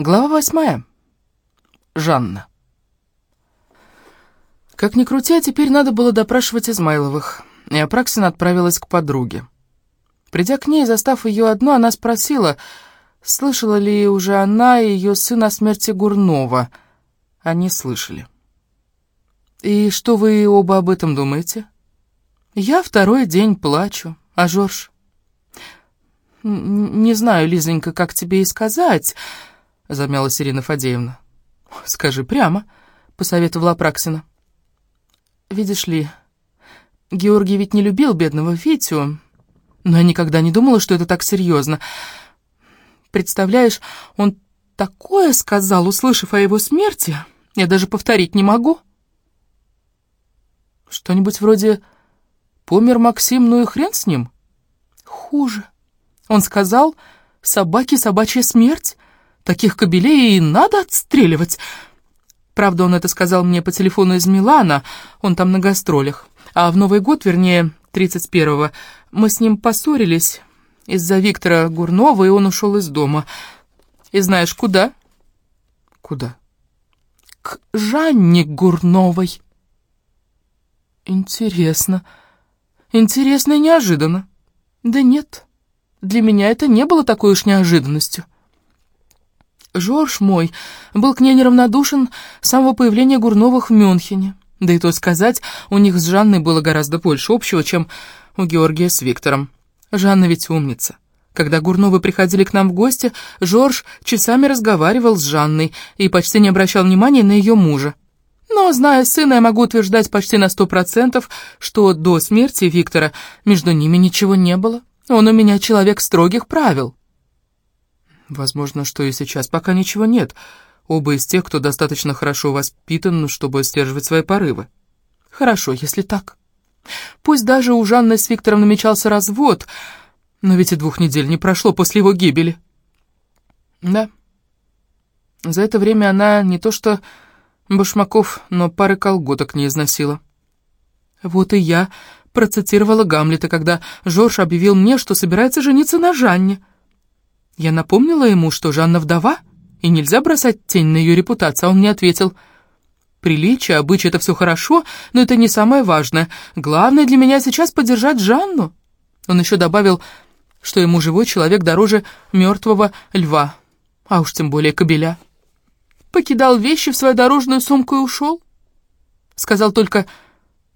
Глава восьмая. Жанна. Как ни крути, а теперь надо было допрашивать Измайловых, и Апраксина отправилась к подруге. Придя к ней, застав ее одну, она спросила, слышала ли уже она и ее сын о смерти Гурнова. Они слышали. «И что вы оба об этом думаете?» «Я второй день плачу, а Жорж?» «Не знаю, Лизонька, как тебе и сказать», замялась Ирина Фадеевна. «Скажи прямо», — посоветовала Апраксина. «Видишь ли, Георгий ведь не любил бедного Витю, но я никогда не думала, что это так серьезно. Представляешь, он такое сказал, услышав о его смерти, я даже повторить не могу». «Что-нибудь вроде «Помер Максим, ну и хрен с ним»?» «Хуже. Он сказал, собаке собачья смерть». Таких кобелей и надо отстреливать. Правда, он это сказал мне по телефону из Милана, он там на гастролях. А в Новый год, вернее, 31-го, мы с ним поссорились из-за Виктора Гурнова, и он ушел из дома. И знаешь, куда? Куда? К Жанне Гурновой. Интересно. Интересно и неожиданно. Да нет, для меня это не было такой уж неожиданностью. Жорж мой был к ней неравнодушен с самого появления Гурновых в Мюнхене. Да и то сказать, у них с Жанной было гораздо больше общего, чем у Георгия с Виктором. Жанна ведь умница. Когда Гурновы приходили к нам в гости, Жорж часами разговаривал с Жанной и почти не обращал внимания на ее мужа. Но, зная сына, я могу утверждать почти на сто процентов, что до смерти Виктора между ними ничего не было. Он у меня человек строгих правил. Возможно, что и сейчас пока ничего нет. Оба из тех, кто достаточно хорошо воспитан, чтобы сдерживать свои порывы. Хорошо, если так. Пусть даже у Жанны с Виктором намечался развод, но ведь и двух недель не прошло после его гибели. Да. За это время она не то что башмаков, но пары колготок не износила. Вот и я процитировала Гамлета, когда Жорж объявил мне, что собирается жениться на Жанне. Я напомнила ему, что Жанна вдова, и нельзя бросать тень на ее репутацию, а он мне ответил, «Приличие, обычаи — это все хорошо, но это не самое важное. Главное для меня сейчас поддержать Жанну». Он еще добавил, что ему живой человек дороже мертвого льва, а уж тем более кобеля. Покидал вещи в свою дорожную сумку и ушел. Сказал только,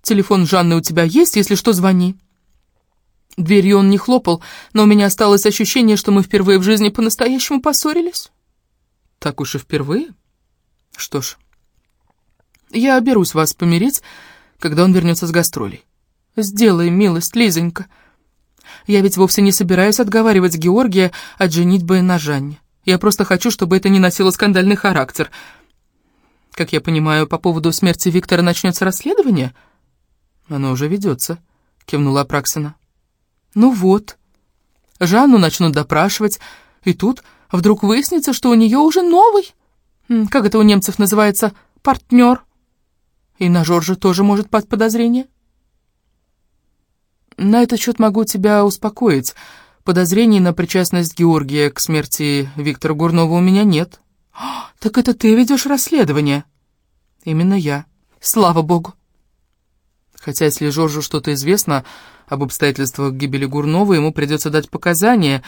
«Телефон Жанны у тебя есть, если что, звони». Дверью он не хлопал, но у меня осталось ощущение, что мы впервые в жизни по-настоящему поссорились. Так уж и впервые? Что ж, я берусь вас помирить, когда он вернется с гастролей. Сделай милость, Лизонька. Я ведь вовсе не собираюсь отговаривать Георгия от женитьбы на Жанне. Я просто хочу, чтобы это не носило скандальный характер. Как я понимаю, по поводу смерти Виктора начнется расследование? Оно уже ведется, кивнула Апраксина. Ну вот, Жанну начнут допрашивать, и тут вдруг выяснится, что у нее уже новый, как это у немцев называется, партнер. И на Жоржа тоже может пасть подозрение. На этот счет могу тебя успокоить. Подозрений на причастность Георгия к смерти Виктора Гурнова у меня нет. Так это ты ведешь расследование? Именно я. Слава богу. Хотя если Жоржу что-то известно об обстоятельствах гибели Гурнова, ему придется дать показания,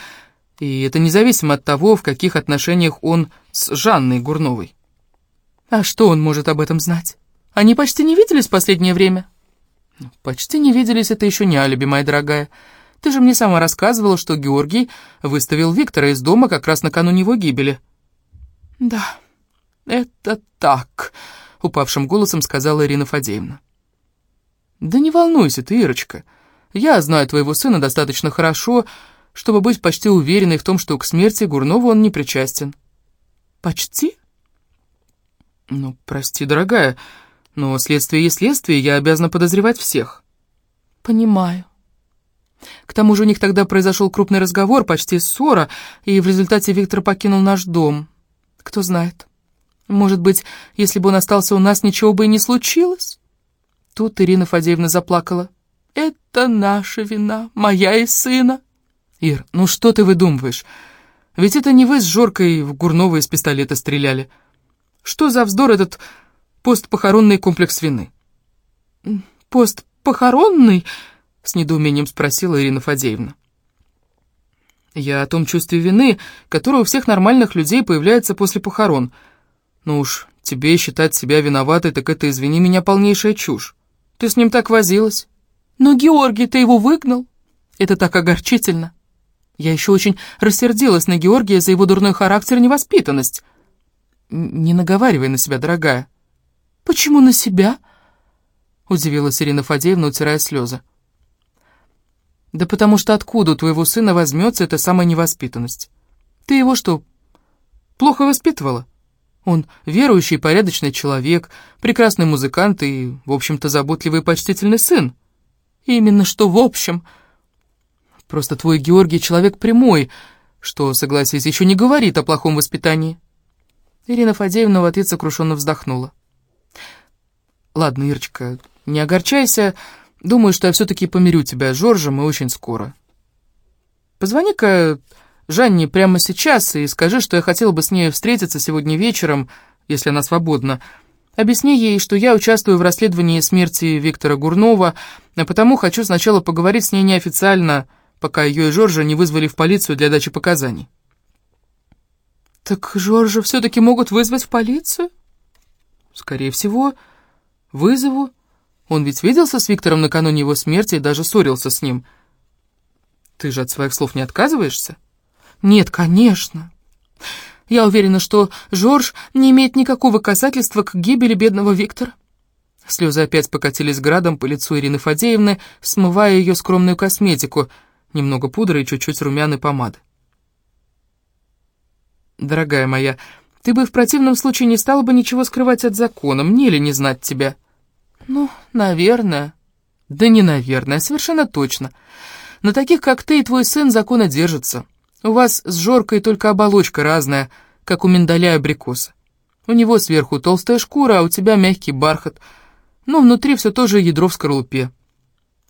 и это независимо от того, в каких отношениях он с Жанной Гурновой. А что он может об этом знать? Они почти не виделись в последнее время? Ну, почти не виделись, это еще не алиби, моя дорогая. Ты же мне сама рассказывала, что Георгий выставил Виктора из дома как раз накануне его гибели. Да, это так, упавшим голосом сказала Ирина Фадеевна. «Да не волнуйся ты, Ирочка. Я знаю твоего сына достаточно хорошо, чтобы быть почти уверенной в том, что к смерти Гурнова он не причастен». «Почти?» «Ну, прости, дорогая, но следствие есть следствие, я обязана подозревать всех». «Понимаю. К тому же у них тогда произошел крупный разговор, почти ссора, и в результате Виктор покинул наш дом. Кто знает. Может быть, если бы он остался у нас, ничего бы и не случилось?» Тут Ирина Фадеевна заплакала. «Это наша вина, моя и сына». «Ир, ну что ты выдумываешь? Ведь это не вы с Жоркой в Гурнова из пистолета стреляли. Что за вздор этот постпохоронный комплекс вины?» «Постпохоронный?» — с недоумением спросила Ирина Фадеевна. «Я о том чувстве вины, которое у всех нормальных людей появляется после похорон. Ну уж, тебе считать себя виноватой, так это, извини меня, полнейшая чушь. Ты с ним так возилась. Но Георгий, ты его выгнал. Это так огорчительно. Я еще очень рассердилась на Георгия за его дурной характер и невоспитанность. Не наговаривай на себя, дорогая. Почему на себя? Удивилась Ирина Фадеевна, утирая слезы. Да потому что откуда у твоего сына возьмется эта самая невоспитанность? Ты его что, плохо воспитывала? Он верующий, порядочный человек, прекрасный музыкант и, в общем-то, заботливый и почтительный сын. Именно что в общем. Просто твой Георгий человек прямой, что, согласись, еще не говорит о плохом воспитании. Ирина Фадеевна в ответ сокрушенно вздохнула. Ладно, Ирочка, не огорчайся. Думаю, что я все-таки помирю тебя с Жоржем и очень скоро. Позвони-ка Жанне прямо сейчас и скажи, что я хотела бы с ней встретиться сегодня вечером, если она свободна. Объясни ей, что я участвую в расследовании смерти Виктора Гурнова, а потому хочу сначала поговорить с ней неофициально, пока ее и Жоржа не вызвали в полицию для дачи показаний. «Так Жоржа все-таки могут вызвать в полицию?» «Скорее всего, вызову. Он ведь виделся с Виктором накануне его смерти и даже ссорился с ним. Ты же от своих слов не отказываешься?» Нет, конечно. Я уверена, что Жорж не имеет никакого касательства к гибели бедного Виктора. Слезы опять покатились градом по лицу Ирины Фадеевны, смывая ее скромную косметику, немного пудры и чуть-чуть румяной помады. «Дорогая моя, ты бы в противном случае не стала бы ничего скрывать от закона, мне ли не знать тебя?» «Ну, наверное». «Да не наверное, совершенно точно. На таких, как ты и твой сын, закона держится. У вас с Жоркой только оболочка разная, как у миндаля и абрикоса. У него сверху толстая шкура, а у тебя мягкий бархат. Но внутри все тоже ядро в скорлупе.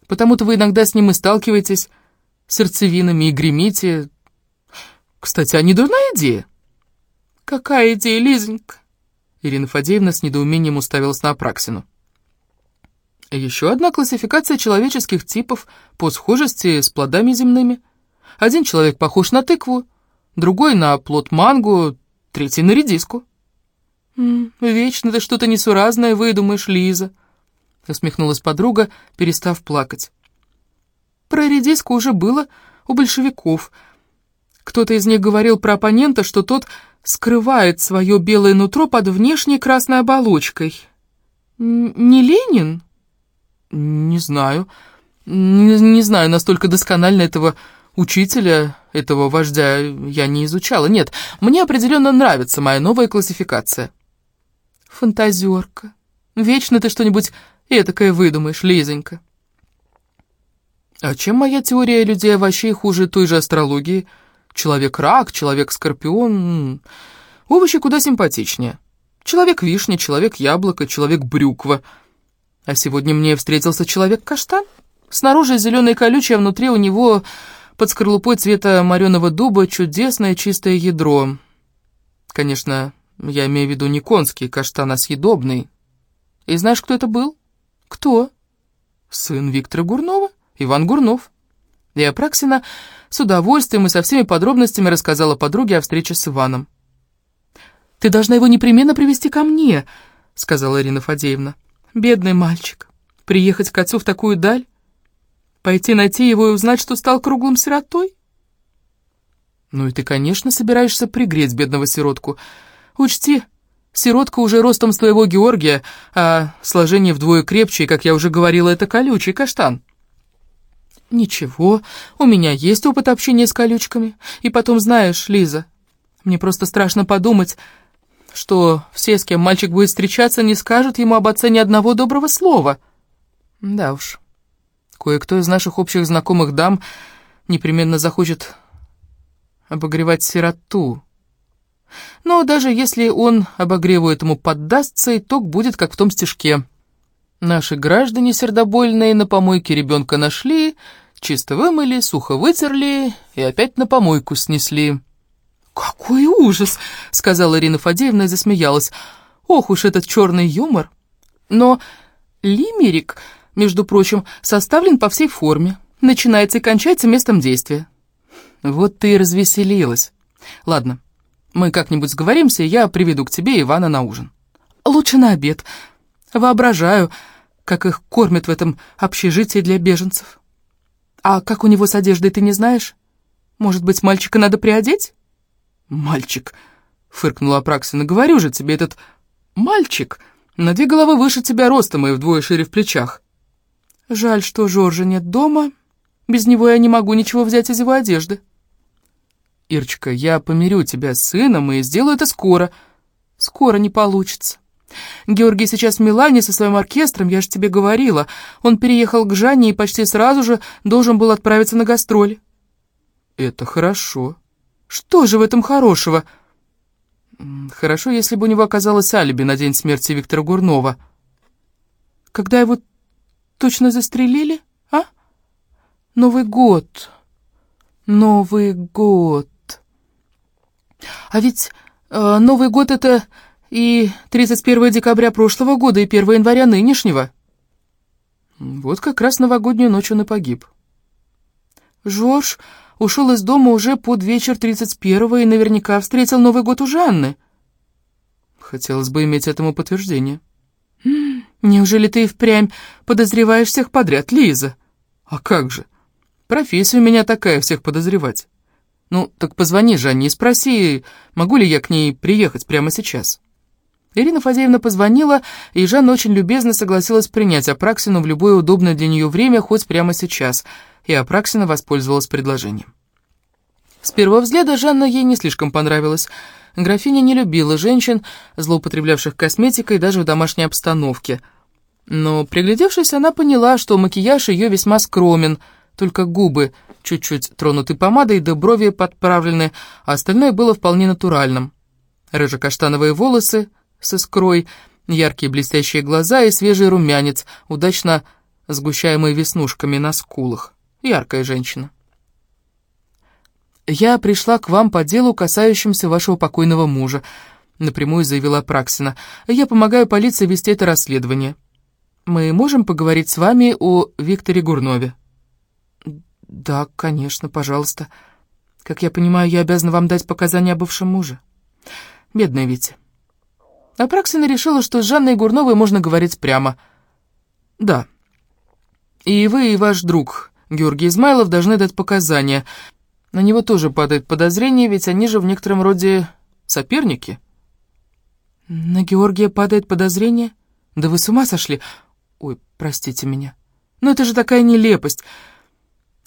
Потому-то вы иногда с ним и сталкиваетесь, сердцевинами и гремите. Кстати, а не дурная идея? Какая идея, Лизонька? Ирина Фадеевна с недоумением уставилась на Апраксину. Еще одна классификация человеческих типов по схожести с плодами земными – один человек похож на тыкву, другой на плод манго, третий на редиску. «М -м, «Вечно ты что-то несуразное выдумаешь, Лиза», — усмехнулась подруга, перестав плакать. «Про редиску уже было у большевиков. Кто-то из них говорил про оппонента, что тот скрывает свое белое нутро под внешней красной оболочкой. Не Ленин?» «Не знаю. Не, не знаю настолько досконально этого Учителя этого вождя я не изучала. Нет, мне определенно нравится моя новая классификация. Фантазерка. Вечно ты что-нибудь этакое выдумаешь, Лизонька. А чем моя теория людей овощей хуже той же астрологии? Человек-рак, человек-скорпион... Овощи куда симпатичнее. Человек-вишня, человек-яблоко, человек-брюква. А сегодня мне встретился человек-каштан. Снаружи зеленый колючий, а внутри у него под скорлупой цвета мореного дуба чудесное чистое ядро. Конечно, я имею в виду не конский каштан, а съедобный. И знаешь, кто это был? Кто? Сын Виктора Гурнова, Иван Гурнов. И Апраксина с удовольствием и со всеми подробностями рассказала подруге о встрече с Иваном. «Ты должна его непременно привести ко мне», — сказала Ирина Фадеевна. «Бедный мальчик. Приехать к отцу в такую даль? Пойти найти его и узнать, что стал круглым сиротой? Ну и ты, конечно, собираешься пригреть бедного сиротку. Учти, сиротка уже ростом с твоего Георгия, а сложение вдвое крепче, и, как я уже говорила, это колючий каштан. Ничего, у меня есть опыт общения с колючками. И потом, знаешь, Лиза, мне просто страшно подумать, что все, с кем мальчик будет встречаться, не скажут ему об отце ни одного доброго слова. Да уж. Кое-кто из наших общих знакомых дам непременно захочет обогревать сироту. Но даже если он обогреву этому поддастся, итог будет как в том стишке. Наши граждане сердобольные на помойке ребенка нашли, чисто вымыли, сухо вытерли и опять на помойку снесли. «Какой ужас!» — сказала Ирина Фадеевна и засмеялась. «Ох уж этот черный юмор!» Но лимерик, между прочим, составлен по всей форме. Начинается и кончается местом действия. Вот ты и развеселилась. Ладно, мы как-нибудь сговоримся, я приведу к тебе Ивана на ужин. Лучше на обед. Воображаю, как их кормят в этом общежитии для беженцев. А как у него с одеждой, ты не знаешь? Может быть, мальчика надо приодеть? «Мальчик!» — фыркнула Апраксина. «Говорю же тебе, этот мальчик на две головы выше тебя ростом и вдвое шире в плечах». «Жаль, что Жоржа нет дома. Без него я не могу ничего взять из его одежды». «Ирочка, я помирю тебя с сыном и сделаю это скоро». «Скоро не получится. Георгий сейчас в Милане со своим оркестром, я же тебе говорила. Он переехал к Жанне и почти сразу же должен был отправиться на гастроли». «Это хорошо», что же в этом хорошего? Хорошо, если бы у него оказалось алиби на день смерти Виктора Гурнова. Когда его точно застрелили, а? Новый год. Новый год. А ведь э, Новый год это и 31 декабря прошлого года, и 1 января нынешнего. Вот как раз новогоднюю ночь он и погиб. Жорж ушел из дома уже под вечер 31-го и наверняка встретил Новый год у Жанны. Хотелось бы иметь этому подтверждение. Неужели ты и впрямь подозреваешь всех подряд, Лиза? А как же? Профессия у меня такая, всех подозревать. Ну, так позвони Жанне и спроси, могу ли я к ней приехать прямо сейчас. Ирина Фадеевна позвонила, и Жанна очень любезно согласилась принять Апраксину в любое удобное для нее время, хоть прямо сейчас — и Апраксина воспользовалась предложением. С первого взгляда Жанна ей не слишком понравилась. Графиня не любила женщин, злоупотреблявших косметикой даже в домашней обстановке. Но, приглядевшись, она поняла, что макияж ее весьма скромен, только губы чуть-чуть тронуты помадой, да брови подправлены, а остальное было вполне натуральным. Рыжо-каштановые волосы с искрой, яркие блестящие глаза и свежий румянец, удачно сгущаемый веснушками на скулах яркая женщина. «Я пришла к вам по делу, касающемуся вашего покойного мужа», — напрямую заявила Праксина. «Я помогаю полиции вести это расследование. Мы можем поговорить с вами о Викторе Гурнове?» «Да, конечно, пожалуйста. Как я понимаю, я обязана вам дать показания о бывшем муже. Бедная Витя». Апраксина решила, что с Жанной Гурновой можно говорить прямо. «Да. И вы, и ваш друг Георгий Измайлов должны дать показания. На него тоже падает подозрение, ведь они же в некотором роде соперники. На Георгия падает подозрение? Да вы с ума сошли? Ой, простите меня. Но это же такая нелепость.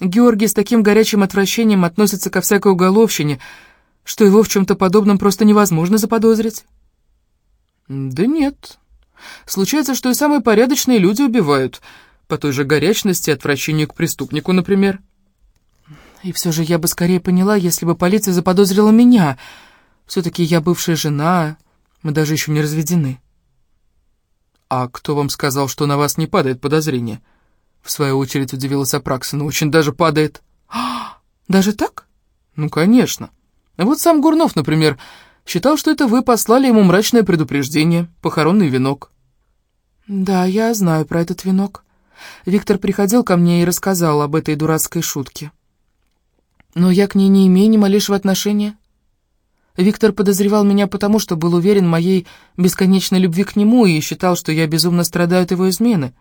Георгий с таким горячим отвращением относится ко всякой уголовщине, что его в чем-то подобном просто невозможно заподозрить. Да нет. Случается, что и самые порядочные люди убивают — по той же горячности и отвращению к преступнику, например. И все же я бы скорее поняла, если бы полиция заподозрила меня. Все-таки я бывшая жена, мы даже еще не разведены. А кто вам сказал, что на вас не падает подозрение? В свою очередь удивилась Апраксина. Очень даже падает. А, даже так? Ну, конечно. Вот сам Гурнов, например, считал, что это вы послали ему мрачное предупреждение, похоронный венок. Да, я знаю про этот венок. Виктор приходил ко мне и рассказал об этой дурацкой шутке. Но я к ней не имею ни малейшего отношения. Виктор подозревал меня потому, что был уверен в моей бесконечной любви к нему и считал, что я безумно страдаю от его измены.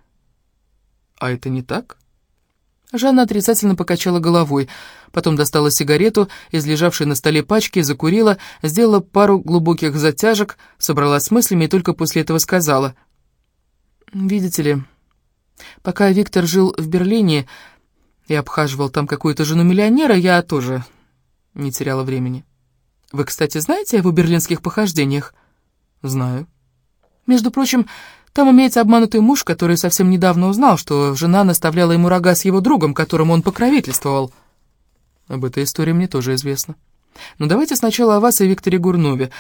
А это не так? Жанна отрицательно покачала головой, потом достала сигарету из лежавшей на столе пачки, закурила, сделала пару глубоких затяжек, собралась с мыслями и только после этого сказала. «Видите ли, Пока Виктор жил в Берлине и обхаживал там какую-то жену миллионера, я тоже не теряла времени. Вы, кстати, знаете о его берлинских похождениях? Знаю. Между прочим, там имеется обманутый муж, который совсем недавно узнал, что жена наставляла ему рога с его другом, которому он покровительствовал. Об этой истории мне тоже известно. Но давайте сначала о вас и Викторе Гурнове.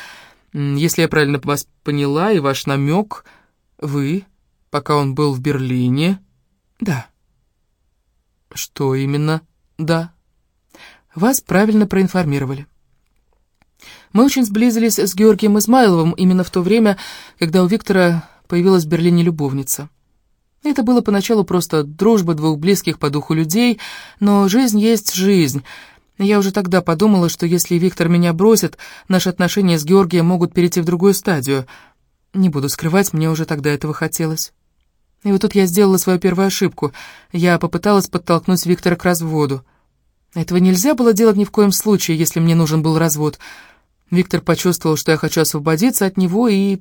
Если я правильно вас поняла, и ваш намек, вы пока он был в Берлине?» «Да». «Что именно?» «Да». «Вас правильно проинформировали». Мы очень сблизились с Георгием Измайловым именно в то время, когда у Виктора появилась в Берлине любовница. Это было поначалу просто дружба двух близких по духу людей, но жизнь есть жизнь. Я уже тогда подумала, что если Виктор меня бросит, наши отношения с Георгием могут перейти в другую стадию. Не буду скрывать, мне уже тогда этого хотелось. И вот тут я сделала свою первую ошибку. Я попыталась подтолкнуть Виктора к разводу. Этого нельзя было делать ни в коем случае, если мне нужен был развод — Виктор почувствовал, что я хочу освободиться от него, и...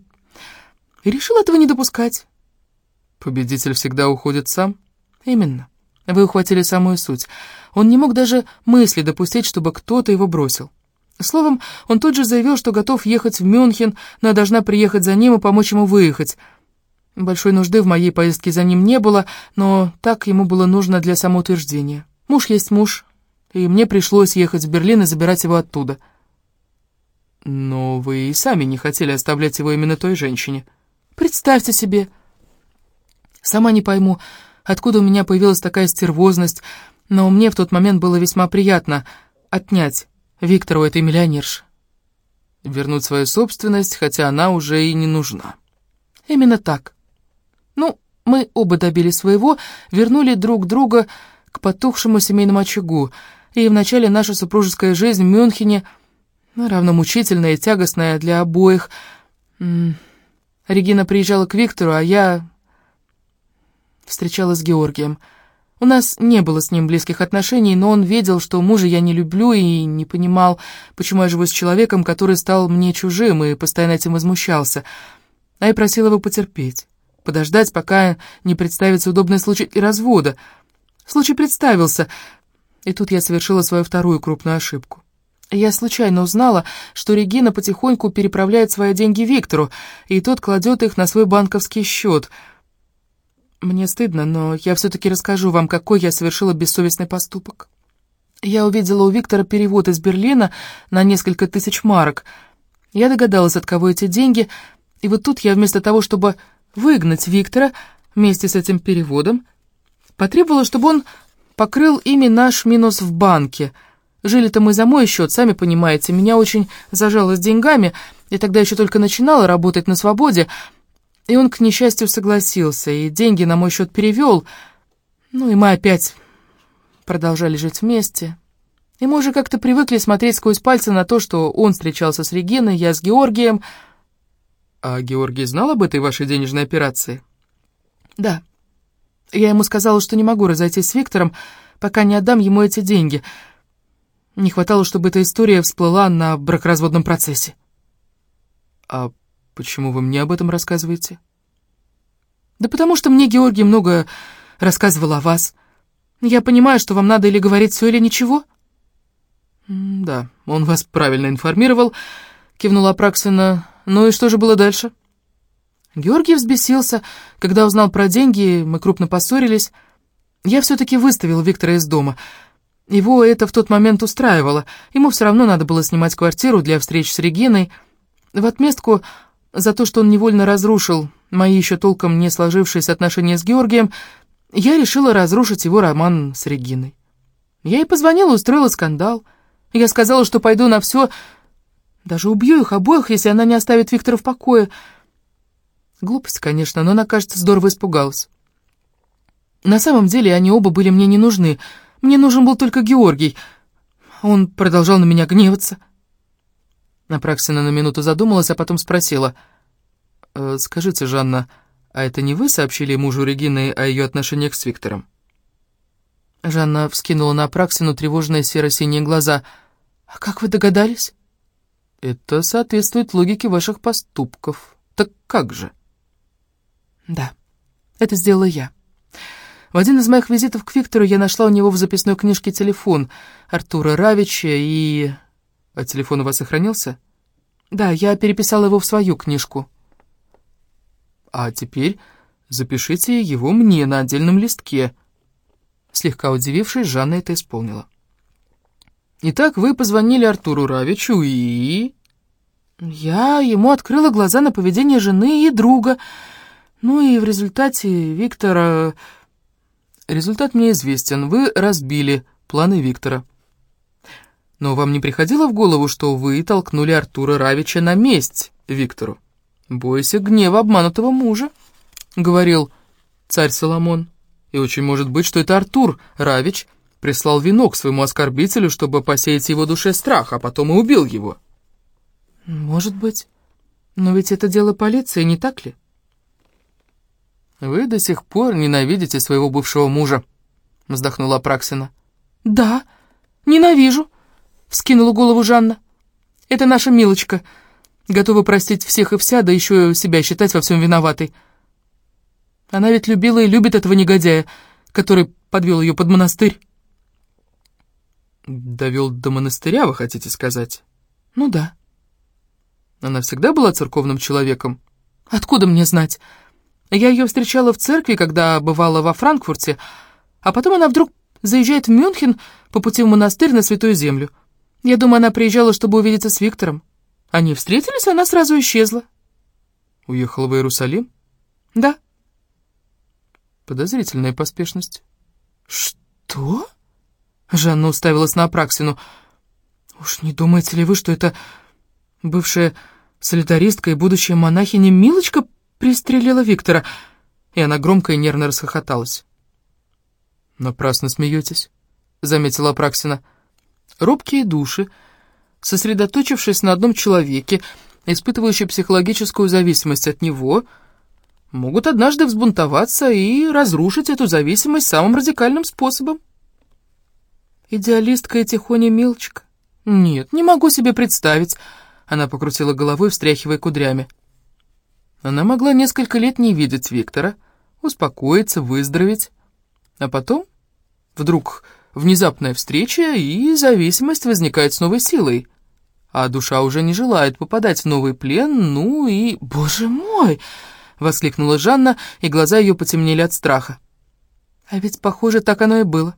и решил этого не допускать. Победитель всегда уходит сам? Именно. Вы ухватили самую суть. Он не мог даже мысли допустить, чтобы кто-то его бросил. Словом, он тут же заявил, что готов ехать в Мюнхен, но я должна приехать за ним и помочь ему выехать. Большой нужды в моей поездке за ним не было, но так ему было нужно для самоутверждения. Муж есть муж, и мне пришлось ехать в Берлин и забирать его оттуда. Но вы и сами не хотели оставлять его именно той женщине. Представьте себе. Сама не пойму, откуда у меня появилась такая стервозность, но мне в тот момент было весьма приятно отнять Виктору этой миллионерши. Вернуть свою собственность, хотя она уже и не нужна. Именно так. Ну, мы оба добили своего, вернули друг друга к потухшему семейному очагу, и вначале наша супружеская жизнь в Мюнхене — ну, равномучительная и тягостная для обоих. Регина приезжала к Виктору, а я встречалась с Георгием. У нас не было с ним близких отношений, но он видел, что мужа я не люблю и не понимал, почему я живу с человеком, который стал мне чужим и постоянно этим возмущался. А я просил его потерпеть, подождать, пока не представится удобный случай развода. Случай представился, и тут я совершила свою вторую крупную ошибку. Я случайно узнала, что Регина потихоньку переправляет свои деньги Виктору, и тот кладет их на свой банковский счет. Мне стыдно, но я все-таки расскажу вам, какой я совершила бессовестный поступок. Я увидела у Виктора перевод из Берлина на несколько тысяч марок. Я догадалась, от кого эти деньги, и вот тут я вместо того, чтобы выгнать Виктора вместе с этим переводом, потребовала, чтобы он покрыл ими наш минус в банке — Жили-то мы за мой счет, сами понимаете, меня очень зажало с деньгами, я тогда еще только начинала работать на свободе, и он, к несчастью, согласился, и деньги на мой счет перевел. Ну и мы опять продолжали жить вместе. И мы уже как-то привыкли смотреть сквозь пальцы на то, что он встречался с Региной, я с Георгием. А Георгий знал об этой вашей денежной операции? Да. Я ему сказала, что не могу разойтись с Виктором, пока не отдам ему эти деньги — не хватало, чтобы эта история всплыла на бракоразводном процессе. А почему вы мне об этом рассказываете? Да потому что мне Георгий много рассказывал о вас. Я понимаю, что вам надо или говорить все, или ничего. Да, он вас правильно информировал, кивнула Апраксина. Ну и что же было дальше? Георгий взбесился, когда узнал про деньги, мы крупно поссорились. Я все-таки выставил Виктора из дома — его это в тот момент устраивало. Ему все равно надо было снимать квартиру для встреч с Региной. В отместку за то, что он невольно разрушил мои еще толком не сложившиеся отношения с Георгием, я решила разрушить его роман с Региной. Я ей позвонила, устроила скандал. Я сказала, что пойду на все, даже убью их обоих, если она не оставит Виктора в покое. Глупость, конечно, но она, кажется, здорово испугалась. На самом деле они оба были мне не нужны — мне нужен был только Георгий. Он продолжал на меня гневаться. Апраксина на минуту задумалась, а потом спросила. «Э, «Скажите, Жанна, а это не вы сообщили мужу Регины о ее отношениях с Виктором?» Жанна вскинула на Апраксину тревожные серо-синие глаза. «А как вы догадались?» «Это соответствует логике ваших поступков. Так как же?» «Да, это сделала я». В один из моих визитов к Виктору я нашла у него в записной книжке телефон Артура Равича и... А телефон у вас сохранился? Да, я переписала его в свою книжку. А теперь запишите его мне на отдельном листке. Слегка удивившись, Жанна это исполнила. Итак, вы позвонили Артуру Равичу и... Я ему открыла глаза на поведение жены и друга. Ну и в результате Виктора... Результат мне известен. Вы разбили планы Виктора. Но вам не приходило в голову, что вы толкнули Артура Равича на месть Виктору? Бойся гнева обманутого мужа, — говорил царь Соломон. И очень может быть, что это Артур Равич прислал венок своему оскорбителю, чтобы посеять в его душе страх, а потом и убил его. Может быть. Но ведь это дело полиции, не так ли? Вы до сих пор ненавидите своего бывшего мужа, вздохнула Праксина. Да, ненавижу, вскинула голову Жанна. Это наша Милочка, готова простить всех и вся, да еще себя считать во всем виноватой. Она ведь любила и любит этого негодяя, который подвел ее под монастырь. Довел до монастыря, вы хотите сказать? Ну да. Она всегда была церковным человеком? Откуда мне знать? Я ее встречала в церкви, когда бывала во Франкфурте, а потом она вдруг заезжает в Мюнхен по пути в монастырь на Святую Землю. Я думаю, она приезжала, чтобы увидеться с Виктором. Они встретились, и она сразу исчезла. Уехала в Иерусалим? Да. Подозрительная поспешность. Что? Жанна уставилась на Апраксину. Уж не думаете ли вы, что это бывшая солидаристка и будущая монахиня Милочка пристрелила Виктора? И она громко и нервно расхохоталась. «Напрасно смеетесь», — заметила Апраксина. «Робкие души, сосредоточившись на одном человеке, испытывающие психологическую зависимость от него, могут однажды взбунтоваться и разрушить эту зависимость самым радикальным способом. Идеалистка и тихоня Милочка? Нет, не могу себе представить. Она покрутила головой, встряхивая кудрями. Она могла несколько лет не видеть Виктора, успокоиться, выздороветь. А потом вдруг внезапная встреча, и зависимость возникает с новой силой. А душа уже не желает попадать в новый плен, ну и... «Боже мой!» — воскликнула Жанна, и глаза ее потемнели от страха. А ведь, похоже, так оно и было.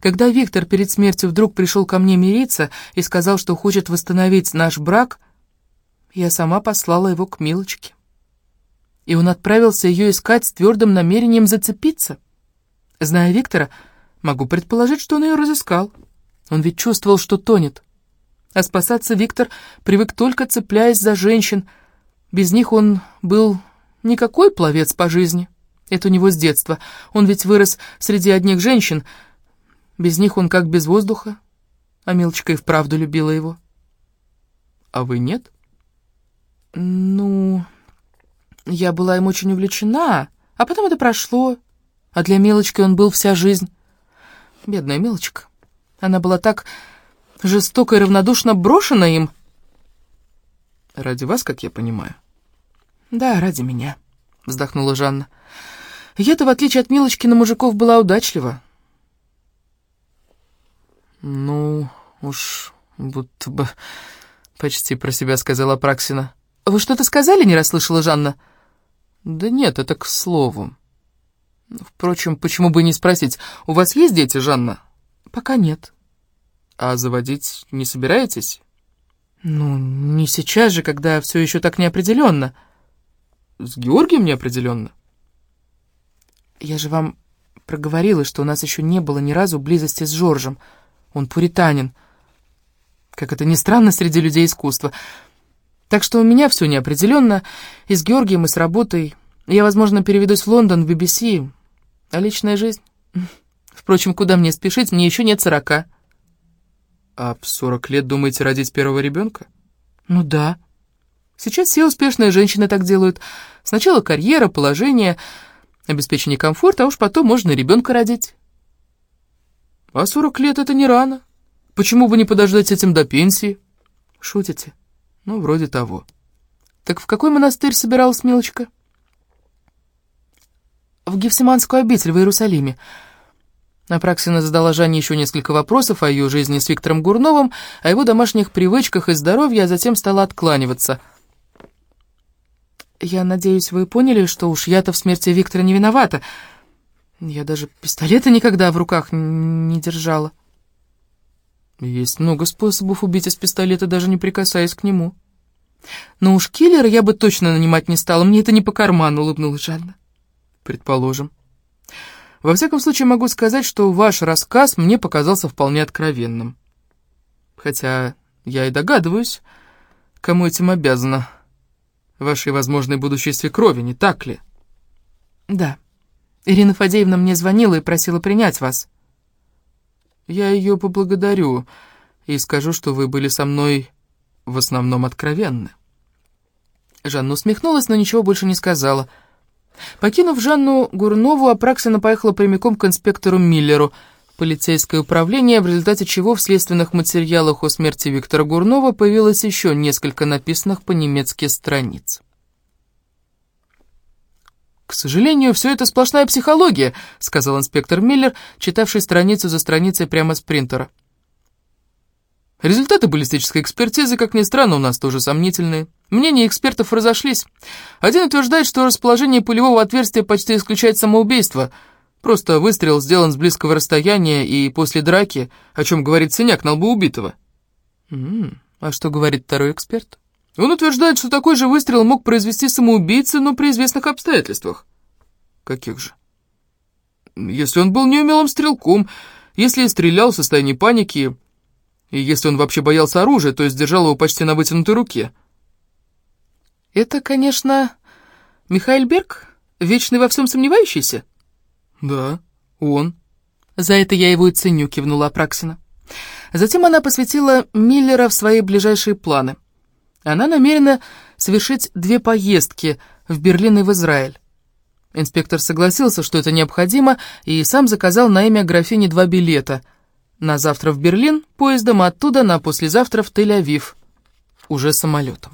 Когда Виктор перед смертью вдруг пришел ко мне мириться и сказал, что хочет восстановить наш брак, я сама послала его к Милочке. И он отправился ее искать с твердым намерением зацепиться. Зная Виктора, могу предположить, что он ее разыскал. Он ведь чувствовал, что тонет. А спасаться Виктор привык только цепляясь за женщин. Без них он был никакой пловец по жизни. Это у него с детства. Он ведь вырос среди одних женщин — без них он как без воздуха, а Милочка и вправду любила его. А вы нет? Ну, я была им очень увлечена, а потом это прошло, а для Милочки он был вся жизнь. Бедная Милочка. Она была так жестоко и равнодушно брошена им. Ради вас, как я понимаю? Да, ради меня, вздохнула Жанна. Я-то, в отличие от Милочки, на мужиков была удачлива. «Ну, уж будто бы...» — почти про себя сказала Праксина. «Вы что-то сказали?» — не расслышала Жанна. «Да нет, это к слову. Впрочем, почему бы не спросить, у вас есть дети, Жанна?» «Пока нет». «А заводить не собираетесь?» «Ну, не сейчас же, когда все еще так неопределенно». «С Георгием неопределенно?» «Я же вам проговорила, что у нас еще не было ни разу близости с Жоржем». Он пуританин. Как это ни странно среди людей искусства. Так что у меня все неопределенно. И с Георгием, и с работой. Я, возможно, переведусь в Лондон, в BBC. А личная жизнь? Впрочем, куда мне спешить? Мне еще нет сорока. А в сорок лет думаете родить первого ребенка? Ну да. Сейчас все успешные женщины так делают. Сначала карьера, положение, обеспечение комфорта, а уж потом можно ребенка родить. А сорок лет — это не рано. Почему бы не подождать с этим до пенсии? Шутите? Ну, вроде того. Так в какой монастырь собиралась Милочка? В Гефсиманскую обитель в Иерусалиме. Апраксина задала Жанне еще несколько вопросов о ее жизни с Виктором Гурновым, о его домашних привычках и здоровье, а затем стала откланиваться. «Я надеюсь, вы поняли, что уж я-то в смерти Виктора не виновата», я даже пистолета никогда в руках не держала. Есть много способов убить из пистолета, даже не прикасаясь к нему. Но уж киллера я бы точно нанимать не стала, мне это не по карману, улыбнулась Жанна. Предположим. Во всяком случае, могу сказать, что ваш рассказ мне показался вполне откровенным. Хотя я и догадываюсь, кому этим обязана. Вашей возможной будущей свекрови, не так ли? Да. Ирина Фадеевна мне звонила и просила принять вас. Я ее поблагодарю и скажу, что вы были со мной в основном откровенны. Жанна усмехнулась, но ничего больше не сказала. Покинув Жанну Гурнову, Апраксина поехала прямиком к инспектору Миллеру, полицейское управление, в результате чего в следственных материалах о смерти Виктора Гурнова появилось еще несколько написанных по-немецки страниц. «К сожалению, все это сплошная психология», — сказал инспектор Миллер, читавший страницу за страницей прямо с принтера. Результаты баллистической экспертизы, как ни странно, у нас тоже сомнительные. Мнения экспертов разошлись. Один утверждает, что расположение пулевого отверстия почти исключает самоубийство. Просто выстрел сделан с близкого расстояния и после драки, о чем говорит синяк на лбу убитого. М -м, а что говорит второй эксперт? Он утверждает, что такой же выстрел мог произвести самоубийца, но при известных обстоятельствах. Каких же? Если он был неумелым стрелком, если стрелял в состоянии паники, и если он вообще боялся оружия, то есть держал его почти на вытянутой руке. Это, конечно, Михаил Берг, вечный во всем сомневающийся? Да, он. За это я его и ценю, кивнула Апраксина. Затем она посвятила Миллера в свои ближайшие планы. Она намерена совершить две поездки в Берлин и в Израиль. Инспектор согласился, что это необходимо, и сам заказал на имя графини два билета. На завтра в Берлин поездом, оттуда на послезавтра в Тель-Авив, уже самолетом.